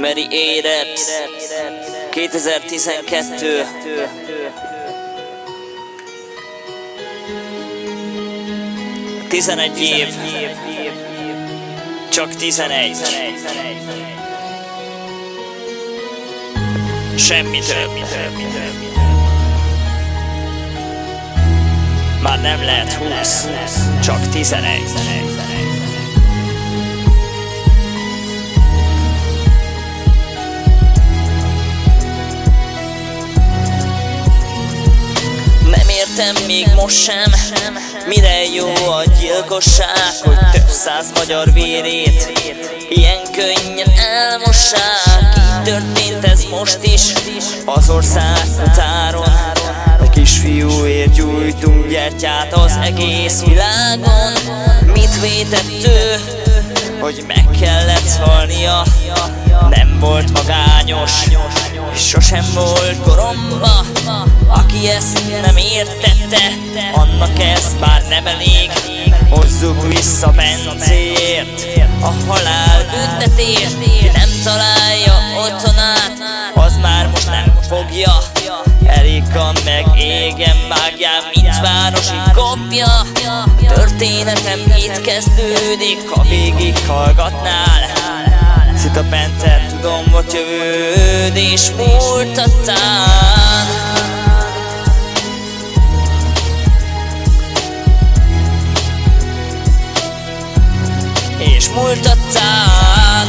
Meri Éreps 2012 11 év. Csak 11 Semmi több. Már nem lehet 20 Csak 11 Hittem még most sem. Mire jó a gyilkosság Hogy több száz magyar vérét Ilyen könnyen elmossák? Így történt ez most is Az ország utáron A kisfiúért gyújtunk gyertyát az egész világon. Mit vétett ő? Hogy meg kellett halnia? Nem volt magányos És sosem volt koromba. Aki ezt nem értette Annak ez már nem elég. Hozzuk vissza Bencért A halál büntetért Ki nem találja otthonát Az már most nem fogja. Erika meg égen vágjál, mint városi kopja Történetem itt kezdődik, ha végig hallgatnál. Szita Penter, tudom, hogy jövőd és múltatán És múltatán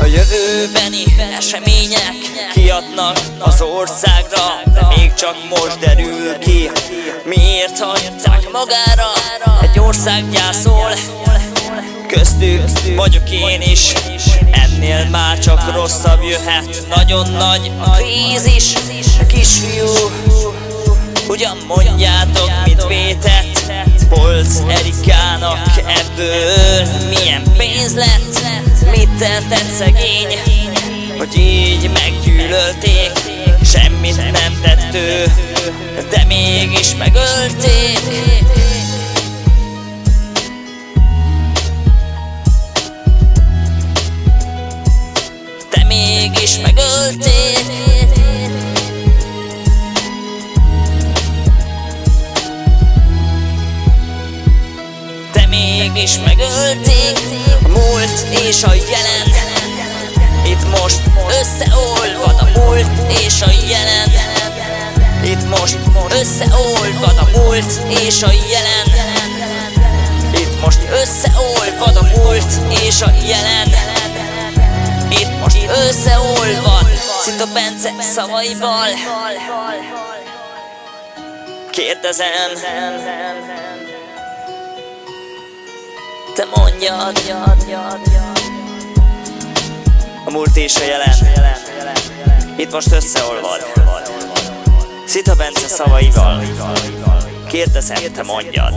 A jövőbeni események kiadnak az országra De még csak most derül ki. Miért hagyták magára Egy ország gyászol? Köztük vagyok én is Ennél már rosszabb jöhet. Nagyon nagy a krízis Kisfiú. Ugyan mondjátok, mit vétett Polc Erikának ebből? Milyen pénz lett? Mit tehetett szegény? Hogy így meggyűlölték? Semmit nem tett ő De mégis megölték mégis megölték A múlt és a jelen. Itt most összeolvad a múlt és a jelen. Itt most összeolvad a múlt és a jelen. Itt most összeolvad a múlt és a jelen. Itt most összeolvad Szinte Bence szavaival. Kérdezem Te mondjad. A múlt és a jelen. Itt most összeolvad. Szita Bence szavaival. Kérdezem, te mondjad